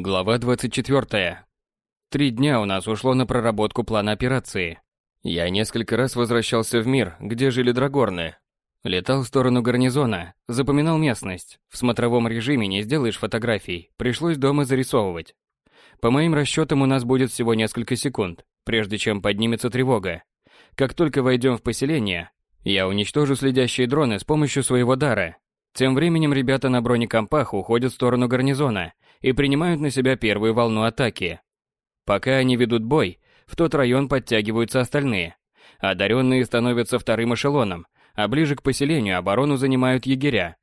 Глава 24. Три дня у нас ушло на проработку плана операции. Я несколько раз возвращался в мир, где жили драгорны. Летал в сторону гарнизона, запоминал местность. В смотровом режиме не сделаешь фотографий, пришлось дома зарисовывать. По моим расчетам у нас будет всего несколько секунд, прежде чем поднимется тревога. Как только войдем в поселение, я уничтожу следящие дроны с помощью своего дара. Тем временем ребята на бронекомпах уходят в сторону гарнизона и принимают на себя первую волну атаки. Пока они ведут бой, в тот район подтягиваются остальные. Одаренные становятся вторым эшелоном, а ближе к поселению оборону занимают егеря.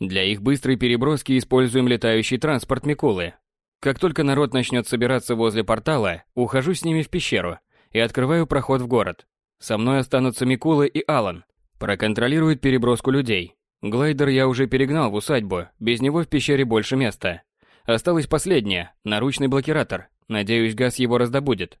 Для их быстрой переброски используем летающий транспорт Микулы. Как только народ начнет собираться возле портала, ухожу с ними в пещеру и открываю проход в город. Со мной останутся Микула и Алан. Проконтролируют переброску людей. Глайдер я уже перегнал в усадьбу, без него в пещере больше места. Осталось последнее – наручный блокиратор. Надеюсь, газ его раздобудет.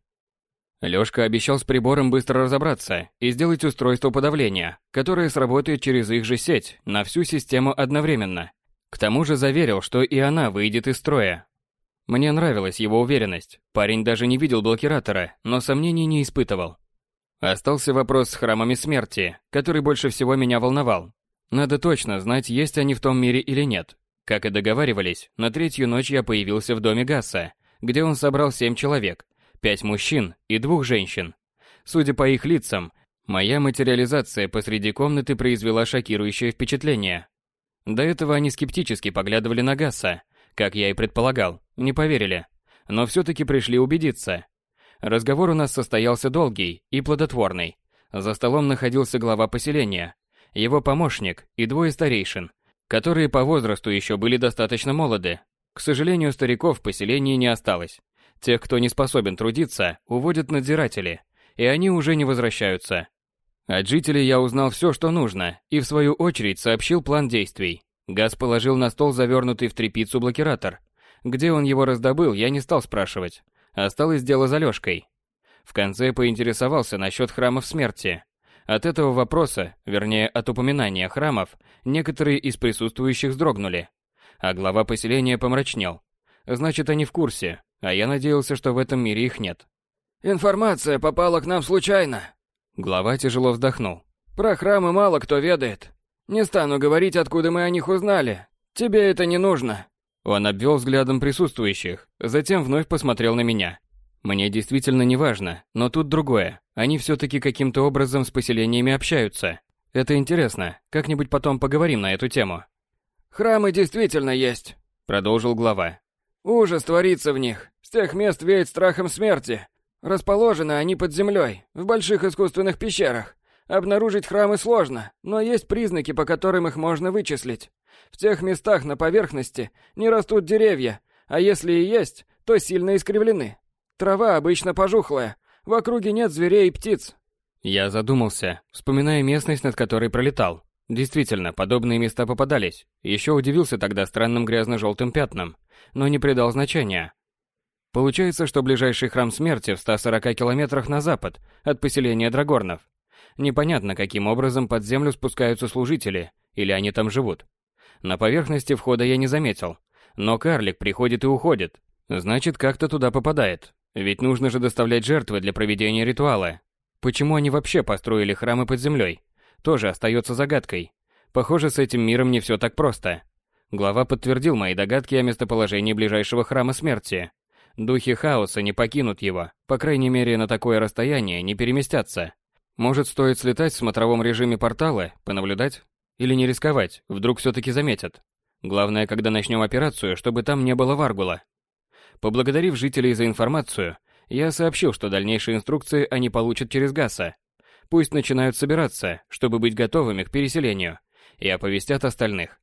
Лёшка обещал с прибором быстро разобраться и сделать устройство подавления, которое сработает через их же сеть на всю систему одновременно. К тому же заверил, что и она выйдет из строя. Мне нравилась его уверенность. Парень даже не видел блокиратора, но сомнений не испытывал. Остался вопрос с храмами смерти, который больше всего меня волновал. Надо точно знать, есть они в том мире или нет. Как и договаривались, на третью ночь я появился в доме Гасса, где он собрал семь человек, пять мужчин и двух женщин. Судя по их лицам, моя материализация посреди комнаты произвела шокирующее впечатление. До этого они скептически поглядывали на Гасса, как я и предполагал, не поверили. Но все-таки пришли убедиться. Разговор у нас состоялся долгий и плодотворный. За столом находился глава поселения, его помощник и двое старейшин, которые по возрасту еще были достаточно молоды. К сожалению, стариков в поселении не осталось. Тех, кто не способен трудиться, уводят надзиратели, и они уже не возвращаются. От жителей я узнал все, что нужно, и в свою очередь сообщил план действий. Газ положил на стол завернутый в тряпицу блокиратор. Где он его раздобыл, я не стал спрашивать. Осталось дело за Лёшкой. В конце поинтересовался насчет храмов смерти. От этого вопроса, вернее от упоминания храмов, некоторые из присутствующих вздрогнули. А глава поселения помрачнел. Значит, они в курсе, а я надеялся, что в этом мире их нет. «Информация попала к нам случайно». Глава тяжело вздохнул. «Про храмы мало кто ведает. Не стану говорить, откуда мы о них узнали. Тебе это не нужно». Он обвел взглядом присутствующих, затем вновь посмотрел на меня. Мне действительно не важно, но тут другое. Они все-таки каким-то образом с поселениями общаются. Это интересно. Как-нибудь потом поговорим на эту тему. Храмы действительно есть, продолжил глава. Ужас творится в них. С тех мест веет страхом смерти. Расположены они под землей, в больших искусственных пещерах. Обнаружить храмы сложно, но есть признаки, по которым их можно вычислить. В тех местах на поверхности не растут деревья, а если и есть, то сильно искривлены. Трава обычно пожухлая, в округе нет зверей и птиц. Я задумался, вспоминая местность, над которой пролетал. Действительно, подобные места попадались. Еще удивился тогда странным грязно-желтым пятнам, но не придал значения. Получается, что ближайший храм смерти в 140 километрах на запад от поселения Драгорнов. Непонятно, каким образом под землю спускаются служители, или они там живут. На поверхности входа я не заметил, но карлик приходит и уходит, значит, как-то туда попадает. Ведь нужно же доставлять жертвы для проведения ритуала. Почему они вообще построили храмы под землей? Тоже остается загадкой. Похоже, с этим миром не все так просто. Глава подтвердил мои догадки о местоположении ближайшего храма смерти. Духи хаоса не покинут его, по крайней мере на такое расстояние не переместятся. Может, стоит слетать в смотровом режиме портала, понаблюдать? Или не рисковать, вдруг все-таки заметят. Главное, когда начнем операцию, чтобы там не было варгула. Поблагодарив жителей за информацию, я сообщил, что дальнейшие инструкции они получат через ГАСа. Пусть начинают собираться, чтобы быть готовыми к переселению, и оповестят остальных.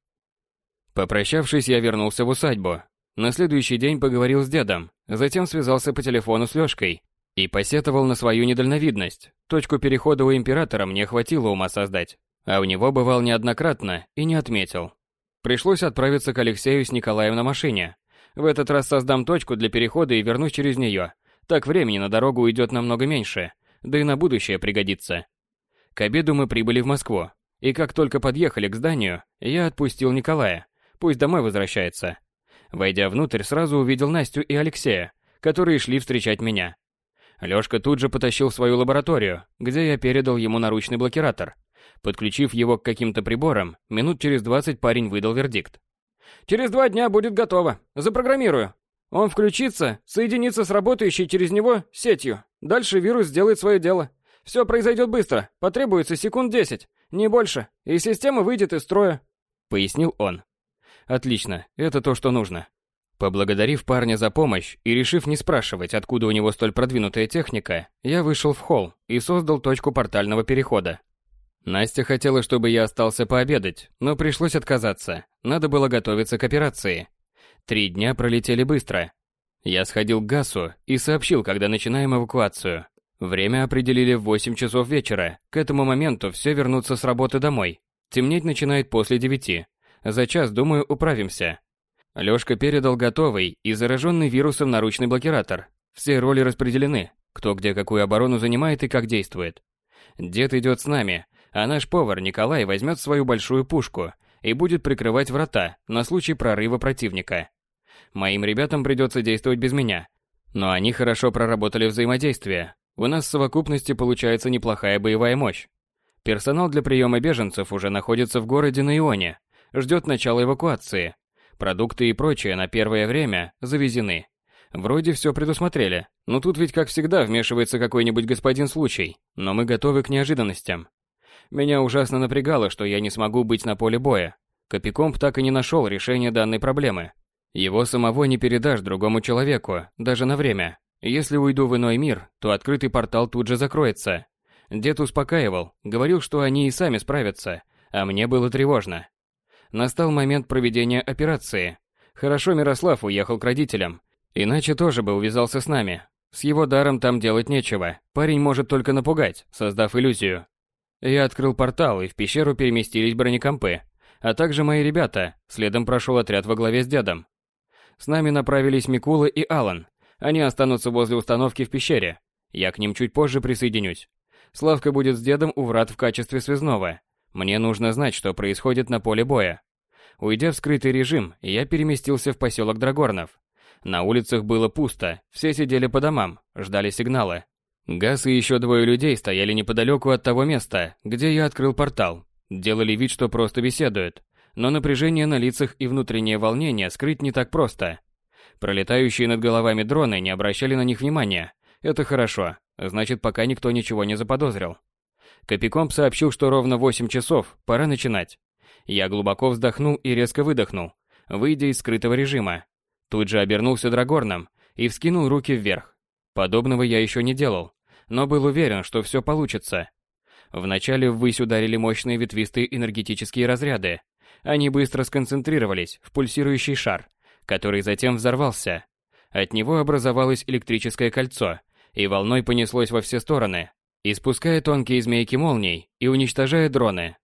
Попрощавшись, я вернулся в усадьбу. На следующий день поговорил с дедом, затем связался по телефону с Лёшкой и посетовал на свою недальновидность. Точку перехода у императора мне хватило ума создать, а у него бывал неоднократно и не отметил. Пришлось отправиться к Алексею с Николаем на машине, в этот раз создам точку для перехода и вернусь через нее. Так времени на дорогу уйдет намного меньше, да и на будущее пригодится. К обеду мы прибыли в Москву, и как только подъехали к зданию, я отпустил Николая. Пусть домой возвращается. Войдя внутрь, сразу увидел Настю и Алексея, которые шли встречать меня. Лёшка тут же потащил в свою лабораторию, где я передал ему наручный блокиратор. Подключив его к каким-то приборам, минут через 20 парень выдал вердикт. «Через два дня будет готово. Запрограммирую. Он включится, соединится с работающей через него сетью. Дальше вирус сделает свое дело. Все произойдет быстро, потребуется секунд 10, не больше, и система выйдет из строя», — пояснил он. «Отлично, это то, что нужно». Поблагодарив парня за помощь и решив не спрашивать, откуда у него столь продвинутая техника, я вышел в холл и создал точку портального перехода. Настя хотела, чтобы я остался пообедать, но пришлось отказаться. Надо было готовиться к операции. Три дня пролетели быстро. Я сходил к Гасу и сообщил, когда начинаем эвакуацию. Время определили в 8 часов вечера. К этому моменту все вернутся с работы домой. Темнеть начинает после девяти. За час, думаю, управимся. Лёшка передал готовый и зараженный вирусом наручный блокиратор. Все роли распределены, кто где какую оборону занимает и как действует. Дед идет с нами, а наш повар Николай возьмет свою большую пушку и будет прикрывать врата на случай прорыва противника. Моим ребятам придется действовать без меня, но они хорошо проработали взаимодействие. У нас в совокупности получается неплохая боевая мощь. Персонал для приема беженцев уже находится в городе на Ионе, ждет начала эвакуации. Продукты и прочее на первое время завезены. Вроде все предусмотрели, но тут ведь как всегда вмешивается какой-нибудь господин случай, но мы готовы к неожиданностям. Меня ужасно напрягало, что я не смогу быть на поле боя. Копикомп так и не нашел решения данной проблемы. Его самого не передашь другому человеку, даже на время. Если уйду в иной мир, то открытый портал тут же закроется. Дед успокаивал, говорил, что они и сами справятся, а мне было тревожно. Настал момент проведения операции. Хорошо Мирослав уехал к родителям, иначе тоже бы увязался с нами. С его даром там делать нечего, парень может только напугать, создав иллюзию. Я открыл портал, и в пещеру переместились бронекомпы, а также мои ребята, следом прошел отряд во главе с дедом. С нами направились Микула и Алан. Они останутся возле установки в пещере. Я к ним чуть позже присоединюсь. Славка будет с дедом у врат в качестве связного. Мне нужно знать, что происходит на поле боя. Уйдя в скрытый режим, я переместился в поселок Драгорнов. На улицах было пусто, все сидели по домам, ждали сигнала. Газ и еще двое людей стояли неподалеку от того места, где я открыл портал. Делали вид, что просто беседуют. Но напряжение на лицах и внутреннее волнение скрыть не так просто. Пролетающие над головами дроны не обращали на них внимания. Это хорошо, значит пока никто ничего не заподозрил. Копикомп сообщил, что ровно 8 часов, пора начинать. Я глубоко вздохнул и резко выдохнул, выйдя из скрытого режима. Тут же обернулся драгорном и вскинул руки вверх. Подобного я еще не делал но был уверен, что все получится. Вначале ввысь ударили мощные ветвистые энергетические разряды. Они быстро сконцентрировались в пульсирующий шар, который затем взорвался. От него образовалось электрическое кольцо, и волной понеслось во все стороны, испуская тонкие змейки молний и уничтожая дроны.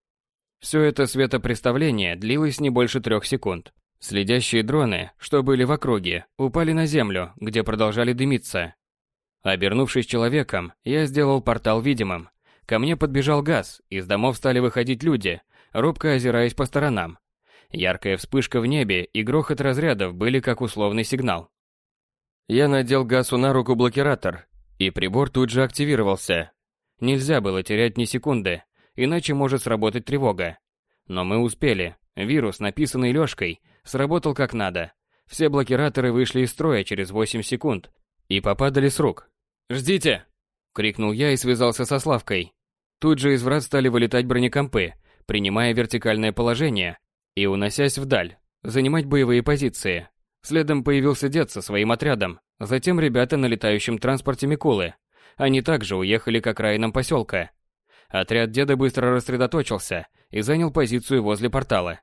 Все это светопреставление длилось не больше трех секунд. Следящие дроны, что были в округе, упали на землю, где продолжали дымиться. Обернувшись человеком, я сделал портал видимым. Ко мне подбежал газ, из домов стали выходить люди, робко озираясь по сторонам. Яркая вспышка в небе и грохот разрядов были как условный сигнал. Я надел газу на руку блокиратор, и прибор тут же активировался. Нельзя было терять ни секунды, иначе может сработать тревога. Но мы успели. Вирус, написанный Лёшкой, сработал как надо. Все блокираторы вышли из строя через 8 секунд и попадали с рук. «Ждите!» — крикнул я и связался со Славкой. Тут же из врат стали вылетать бронекомпы, принимая вертикальное положение и уносясь вдаль, занимать боевые позиции. Следом появился дед со своим отрядом, затем ребята на летающем транспорте Микулы. Они также уехали к окраинам поселка. Отряд деда быстро рассредоточился и занял позицию возле портала.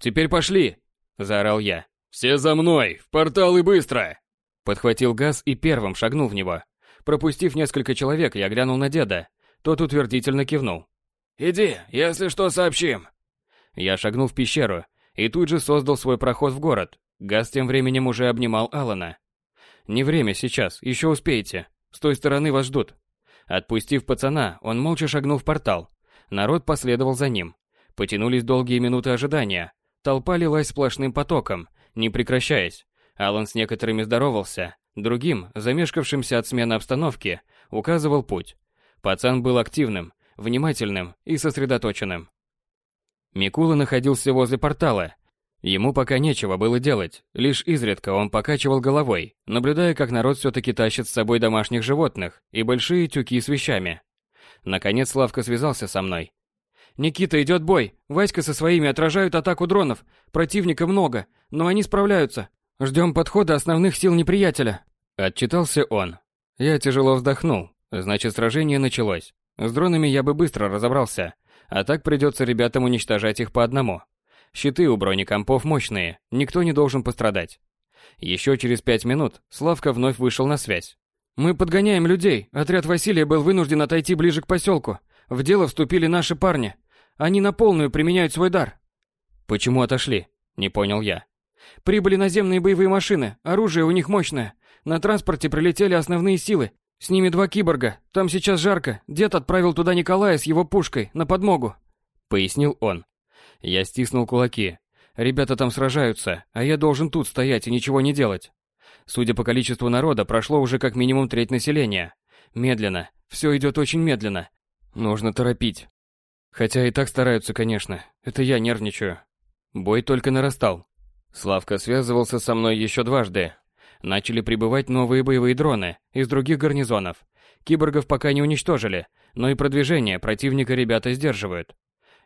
«Теперь пошли!» – заорал я. «Все за мной! В портал и быстро!» Подхватил газ и первым шагнул в него. Пропустив несколько человек, я глянул на деда. Тот утвердительно кивнул. «Иди, если что, сообщим». Я шагнул в пещеру и тут же создал свой проход в город. Газ тем временем уже обнимал Алана. «Не время сейчас, еще успеете. С той стороны вас ждут». Отпустив пацана, он молча шагнул в портал. Народ последовал за ним. Потянулись долгие минуты ожидания. Толпа лилась сплошным потоком, не прекращаясь. Алан с некоторыми здоровался, другим, замешкавшимся от смены обстановки, указывал путь. Пацан был активным, внимательным и сосредоточенным. Микула находился возле портала. Ему пока нечего было делать, лишь изредка он покачивал головой, наблюдая, как народ все-таки тащит с собой домашних животных и большие тюки с вещами. Наконец Славка связался со мной. «Никита, идет бой. Васька со своими отражают атаку дронов. Противника много, но они справляются. Ждем подхода основных сил неприятеля». Отчитался он. Я тяжело вздохнул. Значит, сражение началось. С дронами я бы быстро разобрался, а так придется ребятам уничтожать их по одному. Щиты у бронекомпов мощные, никто не должен пострадать. Еще через пять минут Славка вновь вышел на связь. «Мы подгоняем людей. Отряд Василия был вынужден отойти ближе к поселку. В дело вступили наши парни. Они на полную применяют свой дар». «Почему отошли?» Не понял я. «Прибыли наземные боевые машины. Оружие у них мощное. На транспорте прилетели основные силы. С ними два киборга. Там сейчас жарко. Дед отправил туда Николая с его пушкой на подмогу», — пояснил он. Я стиснул кулаки. Ребята там сражаются, а я должен тут стоять и ничего не делать. Судя по количеству народа, прошло уже как минимум треть населения. Медленно. Все идет очень медленно. Нужно торопить. Хотя и так стараются, конечно. Это я нервничаю. Бой только нарастал. Славка связывался со мной еще дважды. Начали прибывать новые боевые дроны из других гарнизонов. Киборгов пока не уничтожили, но и продвижение противника ребята сдерживают.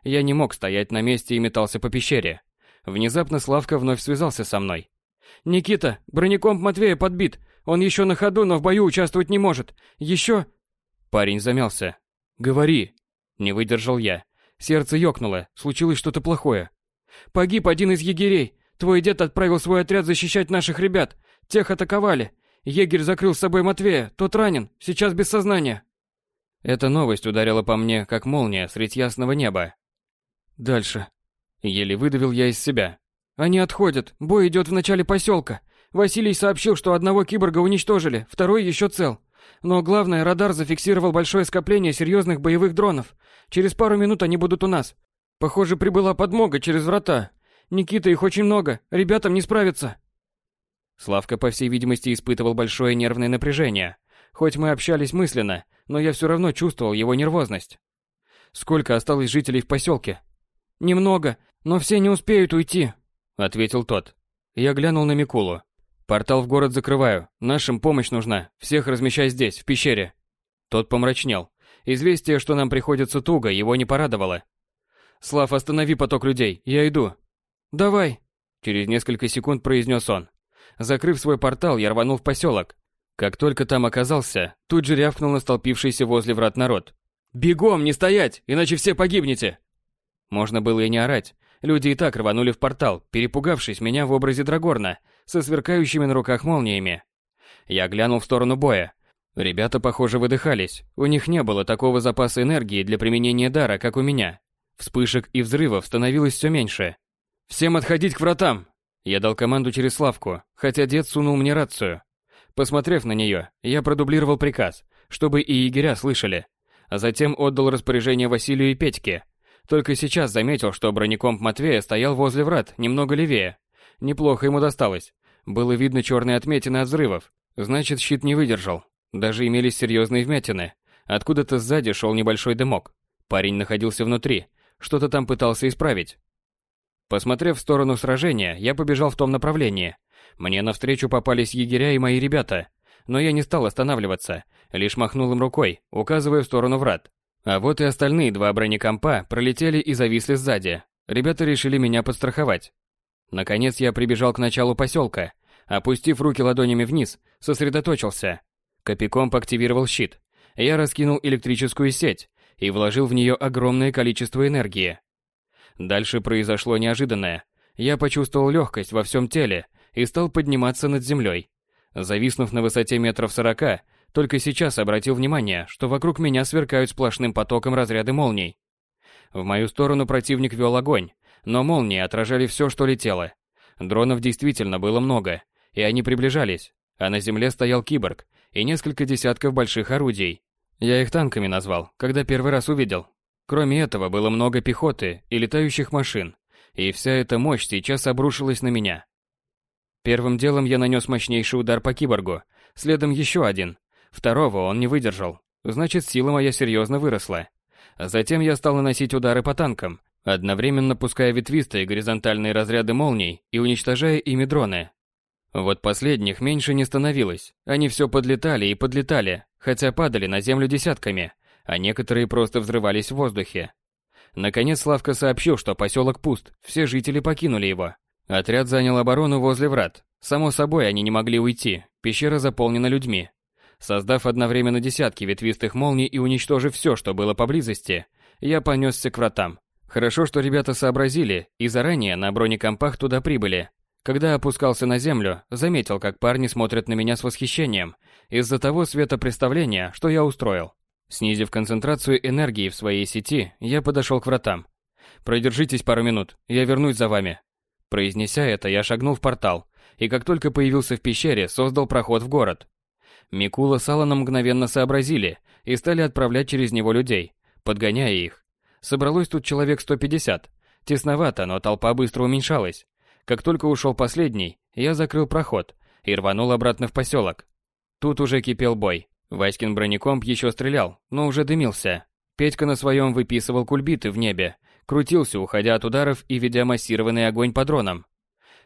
Я не мог стоять на месте и метался по пещере. Внезапно Славка вновь связался со мной. «Никита, бронекомп Матвея подбит. Он еще на ходу, но в бою участвовать не может. Еще...» Парень замялся. «Говори!» Не выдержал я. Сердце ёкнуло, случилось что-то плохое. «Погиб один из егерей. Твой дед отправил свой отряд защищать наших ребят. Тех атаковали. Егерь закрыл с собой Матвея, тот ранен, сейчас без сознания». Эта новость ударила по мне, как молния средь ясного неба. Дальше. Еле выдавил я из себя. Они отходят, бой идет в начале поселка. Василий сообщил, что одного киборга уничтожили, второй еще цел. Но главное, радар зафиксировал большое скопление серьезных боевых дронов. Через пару минут они будут у нас. Похоже, прибыла подмога через врата. Никита, их очень много, ребятам не справиться. Славка, по всей видимости, испытывал большое нервное напряжение. Хоть мы общались мысленно, но я все равно чувствовал его нервозность. Сколько осталось жителей в поселке? Немного, но все не успеют уйти, ответил тот. Я глянул на Микулу. Портал в город закрываю. Нашим помощь нужна. Всех размещай здесь, в пещере. Тот помрачнел. Известие, что нам приходится туго, его не порадовало. Слав, останови поток людей. Я иду. Давай, через несколько секунд произнес он. Закрыв свой портал, я рванул в поселок. Как только там оказался, тут же рявкнул на столпившийся возле врат народ. «Бегом, не стоять, иначе все погибнете!» Можно было и не орать. Люди и так рванули в портал, перепугавшись меня в образе Драгорна, со сверкающими на руках молниями. Я глянул в сторону боя. Ребята, похоже, выдыхались. У них не было такого запаса энергии для применения дара, как у меня. Вспышек и взрывов становилось все меньше. «Всем отходить к вратам!» Я дал команду через Славку, хотя дед сунул мне рацию. Посмотрев на нее, я продублировал приказ, чтобы и егеря слышали. А затем отдал распоряжение Василию и Петьке. Только сейчас заметил, что бронекомп Матвея стоял возле врат, немного левее. Неплохо ему досталось. Было видно черные отметины от взрывов. Значит, щит не выдержал. Даже имелись серьезные вмятины. Откуда-то сзади шел небольшой дымок. Парень находился внутри. Что-то там пытался исправить. Посмотрев в сторону сражения, я побежал в том направлении. Мне навстречу попались егеря и мои ребята. Но я не стал останавливаться, лишь махнул им рукой, указывая в сторону врат. А вот и остальные два бронекомпа пролетели и зависли сзади. Ребята решили меня подстраховать. Наконец я прибежал к началу поселка. Опустив руки ладонями вниз, сосредоточился. Копикомп активировал щит. Я раскинул электрическую сеть и вложил в нее огромное количество энергии. Дальше произошло неожиданное. Я почувствовал легкость во всем теле и стал подниматься над землей. Зависнув на высоте метров сорока, только сейчас обратил внимание, что вокруг меня сверкают сплошным потоком разряды молний. В мою сторону противник вел огонь, но молнии отражали все, что летело. Дронов действительно было много, и они приближались, а на земле стоял киборг и несколько десятков больших орудий. Я их танками назвал, когда первый раз увидел. Кроме этого, было много пехоты и летающих машин, и вся эта мощь сейчас обрушилась на меня. Первым делом я нанес мощнейший удар по киборгу, следом еще один. Второго он не выдержал. Значит, сила моя серьезно выросла. Затем я стал наносить удары по танкам, одновременно пуская ветвистые горизонтальные разряды молний и уничтожая ими дроны. Вот последних меньше не становилось. Они все подлетали и подлетали, хотя падали на землю десятками, а некоторые просто взрывались в воздухе. Наконец Славка сообщил, что поселок пуст, все жители покинули его. Отряд занял оборону возле врат. Само собой, они не могли уйти, пещера заполнена людьми. Создав одновременно десятки ветвистых молний и уничтожив все, что было поблизости, я понесся к вратам. Хорошо, что ребята сообразили и заранее на бронекомпах туда прибыли. Когда опускался на землю, заметил, как парни смотрят на меня с восхищением из-за того светопреставления, что я устроил. Снизив концентрацию энергии в своей сети, я подошел к вратам. «Продержитесь пару минут, я вернусь за вами». Произнеся это, я шагнул в портал, и как только появился в пещере, создал проход в город. Микула с Алланом мгновенно сообразили и стали отправлять через него людей, подгоняя их. Собралось тут человек 150. Тесновато, но толпа быстро уменьшалась. Как только ушел последний, я закрыл проход и рванул обратно в поселок. Тут уже кипел бой. Васькин бронекомп еще стрелял, но уже дымился. Петька на своем выписывал кульбиты в небе, крутился, уходя от ударов и ведя массированный огонь по дронам.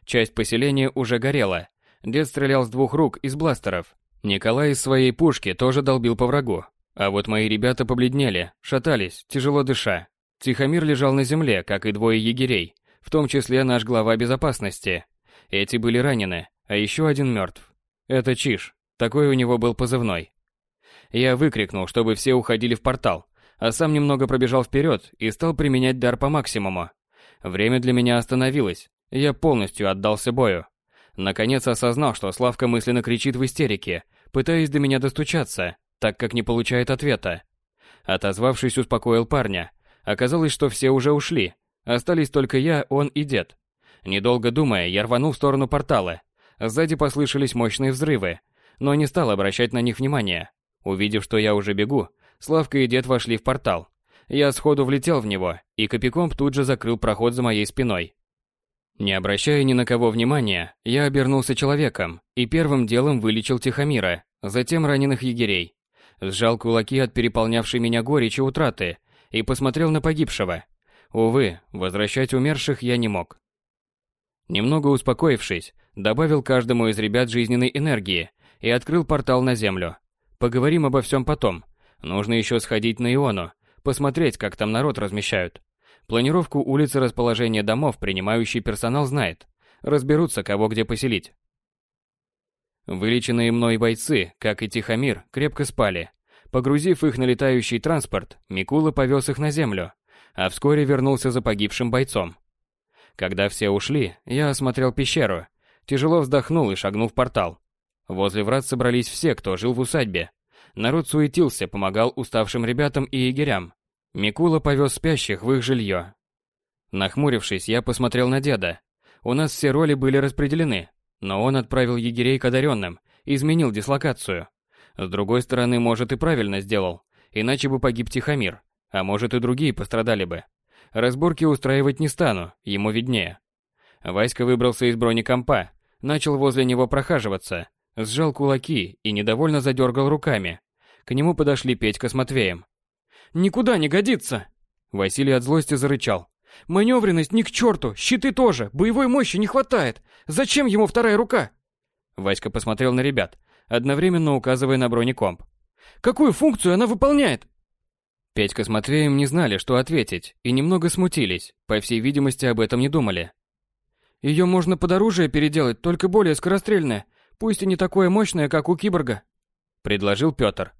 Часть поселения уже горела. Дед стрелял с двух рук из бластеров. Николай из своей пушки тоже долбил по врагу. А вот мои ребята побледнели, шатались, тяжело дыша. Тихомир лежал на земле, как и двое егерей, в том числе наш глава безопасности. Эти были ранены, а еще один мертв. Это Чиш, такой у него был позывной. Я выкрикнул, чтобы все уходили в портал, а сам немного пробежал вперед и стал применять дар по максимуму. Время для меня остановилось, я полностью отдался бою. Наконец осознал, что Славка мысленно кричит в истерике, пытаясь до меня достучаться, так как не получает ответа. Отозвавшись, успокоил парня. Оказалось, что все уже ушли. Остались только я, он и дед. Недолго думая, я рванул в сторону портала. Сзади послышались мощные взрывы, но не стал обращать на них внимания. Увидев, что я уже бегу, Славка и дед вошли в портал. Я сходу влетел в него, и Копикомп тут же закрыл проход за моей спиной. Не обращая ни на кого внимания, я обернулся человеком и первым делом вылечил Тихомира, затем раненых егерей. Сжал кулаки от переполнявшей меня горечи утраты и посмотрел на погибшего. Увы, возвращать умерших я не мог. Немного успокоившись, добавил каждому из ребят жизненной энергии и открыл портал на землю. Поговорим обо всем потом. Нужно еще сходить на Иону, посмотреть, как там народ размещают. Планировку улиц и расположение домов принимающий персонал знает. Разберутся, кого где поселить. Вылеченные мной бойцы, как и Тихомир, крепко спали. Погрузив их на летающий транспорт, Микула повез их на землю, а вскоре вернулся за погибшим бойцом. Когда все ушли, я осмотрел пещеру, тяжело вздохнул и шагнул в портал. Возле врат собрались все, кто жил в усадьбе. Народ суетился, помогал уставшим ребятам и егерям. Микула повез спящих в их жилье. Нахмурившись, я посмотрел на деда. У нас все роли были распределены, но он отправил егерей к одаренным, изменил дислокацию. С другой стороны, может и правильно сделал, иначе бы погиб Тихомир, а может и другие пострадали бы. Разборки устраивать не стану, ему виднее. Васька выбрался из бронекомпа, начал возле него прохаживаться, сжал кулаки и недовольно задергал руками. К нему подошли Петька с Матвеем. «Никуда не годится!» Василий от злости зарычал. «Маневренность ни к черту, щиты тоже, боевой мощи не хватает. Зачем ему вторая рука?» Васька посмотрел на ребят, одновременно указывая на бронекомп. «Какую функцию она выполняет?» Петька с Матвеем не знали, что ответить, и немного смутились, по всей видимости, об этом не думали. «Ее можно под оружие переделать, только более скорострельное, Пусть и не такое мощное, как у киборга, предложил Пётр.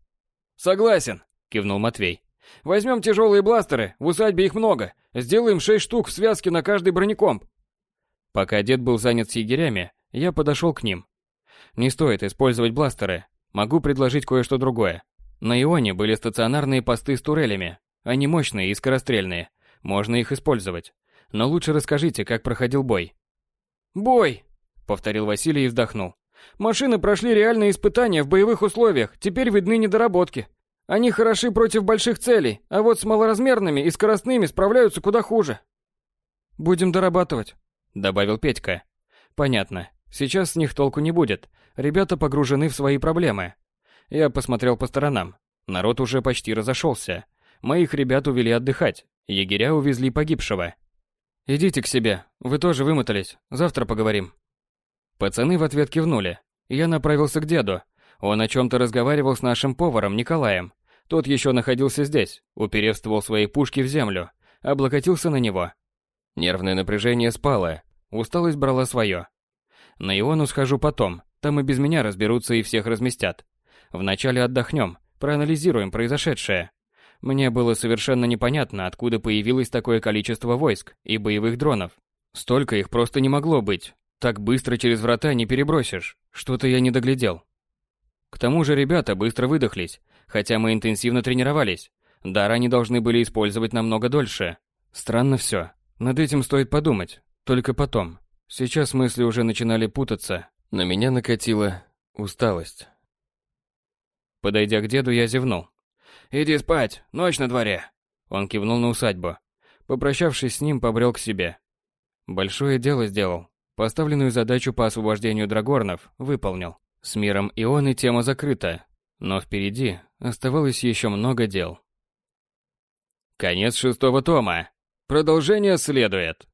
Согласен, кивнул Матвей. Возьмем тяжелые бластеры, в усадьбе их много. Сделаем шесть штук в связке на каждый бронекомп. Пока дед был занят с егерями, я подошел к ним. Не стоит использовать бластеры. Могу предложить кое-что другое. На Ионе были стационарные посты с турелями. Они мощные и скорострельные. Можно их использовать. Но лучше расскажите, как проходил бой. «Бой!» — повторил Василий и вздохнул. Машины прошли реальные испытания в боевых условиях, теперь видны недоработки. Они хороши против больших целей, а вот с малоразмерными и скоростными справляются куда хуже. Будем дорабатывать, добавил Петька. Понятно. Сейчас с них толку не будет. Ребята погружены в свои проблемы. Я посмотрел по сторонам. Народ уже почти разошелся. Моих ребят увели отдыхать. Егеря увезли погибшего. Идите к себе. Вы тоже вымотались. Завтра поговорим. Пацаны в ответ кивнули. Я направился к деду. Он о чем-то разговаривал с нашим поваром Николаем. Тот еще находился здесь, уперев ствол своей пушки в землю, облокотился на него. Нервное напряжение спало, усталость брала свое. На Иону схожу потом, там и без меня разберутся и всех разместят. Вначале отдохнем, проанализируем произошедшее. Мне было совершенно непонятно, откуда появилось такое количество войск и боевых дронов. Столько их просто не могло быть. Так быстро через врата не перебросишь. Что-то я не доглядел. К тому же ребята быстро выдохлись, хотя мы интенсивно тренировались. Дар они должны были использовать намного дольше. Странно все. Над этим стоит подумать. Только потом. Сейчас мысли уже начинали путаться. На меня накатила усталость. Подойдя к деду, я зевнул. «Иди спать, ночь на дворе!» Он кивнул на усадьбу. Попрощавшись с ним, побрел к себе. Большое дело сделал. Поставленную задачу по освобождению драгорнов выполнил. С миром Ионы тема закрыта, но впереди оставалось еще много дел. Конец шестого тома. Продолжение следует.